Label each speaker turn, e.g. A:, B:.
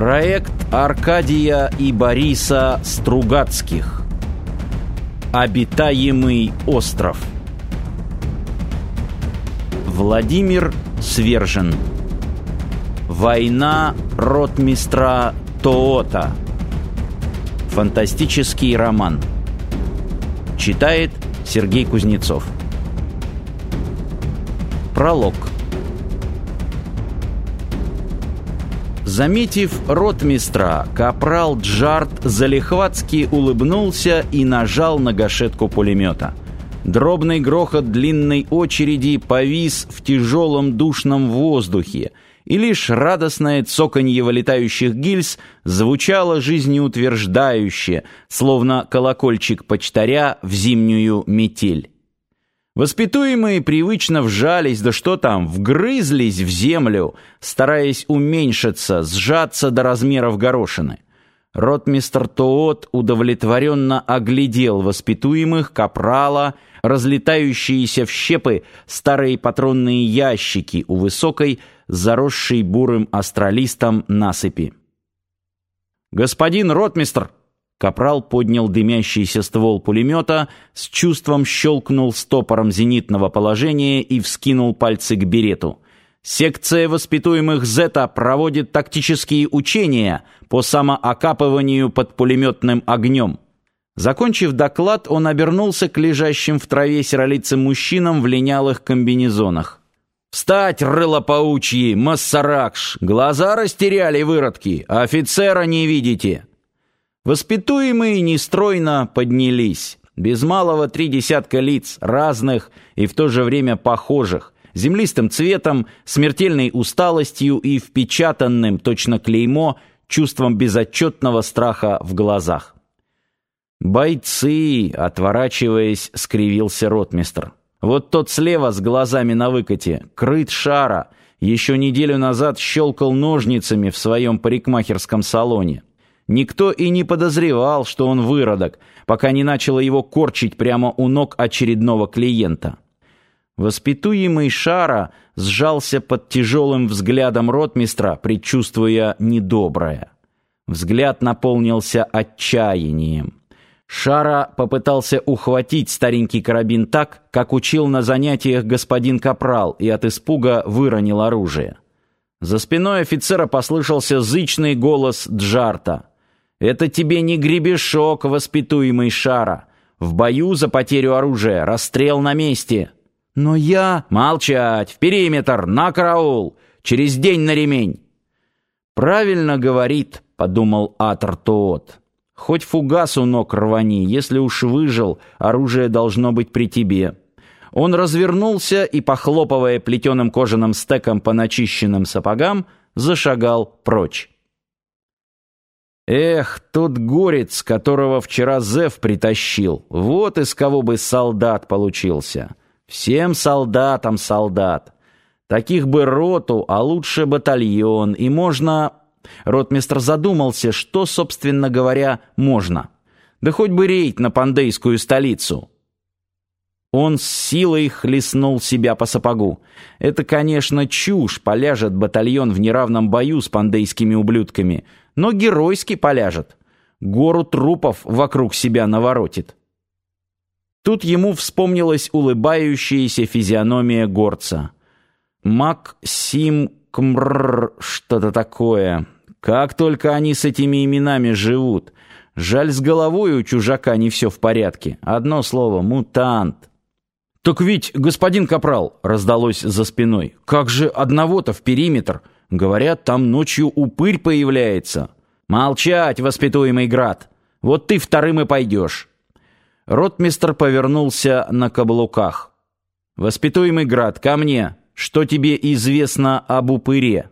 A: Проект Аркадия и Бориса Стругацких. Обитаемый остров. Владимир Свержен. Война ротмистра Тоота. Фантастический роман. Читает Сергей Кузнецов. Пролог. Заметив ротмистра, капрал Джарт залихватски улыбнулся и нажал на гашетку пулемета. Дробный грохот длинной очереди повис в тяжелом душном воздухе, и лишь радостное цоканье вылетающих гильз звучало жизнеутверждающе, словно колокольчик почтаря в зимнюю метель. Воспитуемые привычно вжались, да что там, вгрызлись в землю, стараясь уменьшиться, сжаться до размеров горошины. Ротмистр Тоот удовлетворенно оглядел воспитуемых, капрала, разлетающиеся в щепы старые патронные ящики у высокой, заросшей бурым астралистом насыпи. «Господин ротмистр!» Капрал поднял дымящийся ствол пулемета, с чувством щелкнул стопором зенитного положения и вскинул пальцы к берету. Секция воспитуемых Зета проводит тактические учения по самоокапыванию под пулеметным огнем. Закончив доклад, он обернулся к лежащим в траве серолицым мужчинам в линялых комбинезонах. «Встать, рыло паучьи, массаракш! Глаза растеряли выродки, офицера не видите!» Воспитуемые нестройно поднялись. Без малого три десятка лиц, разных и в то же время похожих, землистым цветом, смертельной усталостью и впечатанным, точно клеймо, чувством безотчетного страха в глазах. «Бойцы!» — отворачиваясь, скривился ротмистр. «Вот тот слева с глазами на выкате, крыт шара, еще неделю назад щелкал ножницами в своем парикмахерском салоне». Никто и не подозревал, что он выродок, пока не начало его корчить прямо у ног очередного клиента. Воспитуемый Шара сжался под тяжелым взглядом ротмистра, предчувствуя недоброе. Взгляд наполнился отчаянием. Шара попытался ухватить старенький карабин так, как учил на занятиях господин Капрал, и от испуга выронил оружие. За спиной офицера послышался зычный голос Джарта — это тебе не гребешок, воспитуемый шара. В бою за потерю оружия, расстрел на месте. Но я... Молчать! В периметр! На караул! Через день на ремень!» «Правильно говорит», — подумал Атор Тоот. «Хоть фугас у ног рвани, если уж выжил, оружие должно быть при тебе». Он развернулся и, похлопывая плетеным кожаным стеком по начищенным сапогам, зашагал прочь. Эх, тот горец, которого вчера Зев притащил, вот из кого бы солдат получился. Всем солдатам солдат. Таких бы роту, а лучше батальон, и можно... Ротмистр задумался, что, собственно говоря, можно. Да хоть бы рейд на пандейскую столицу. Он с силой хлестнул себя по сапогу. Это, конечно, чушь, поляжет батальон в неравном бою с пандейскими ублюдками — но геройски поляжет. Гору трупов вокруг себя наворотит. Тут ему вспомнилась улыбающаяся физиономия горца. Максим Кмрр, что-то такое. Как только они с этими именами живут. Жаль, с головой у чужака не все в порядке. Одно слово — мутант. «Так ведь, господин Капрал», — раздалось за спиной, — «как же одного-то в периметр? Говорят, там ночью упырь появляется. Молчать, воспитуемый град. Вот ты вторым и пойдешь. Ротмистр повернулся на каблуках. Воспитуемый град, ко мне. Что тебе известно об упыре?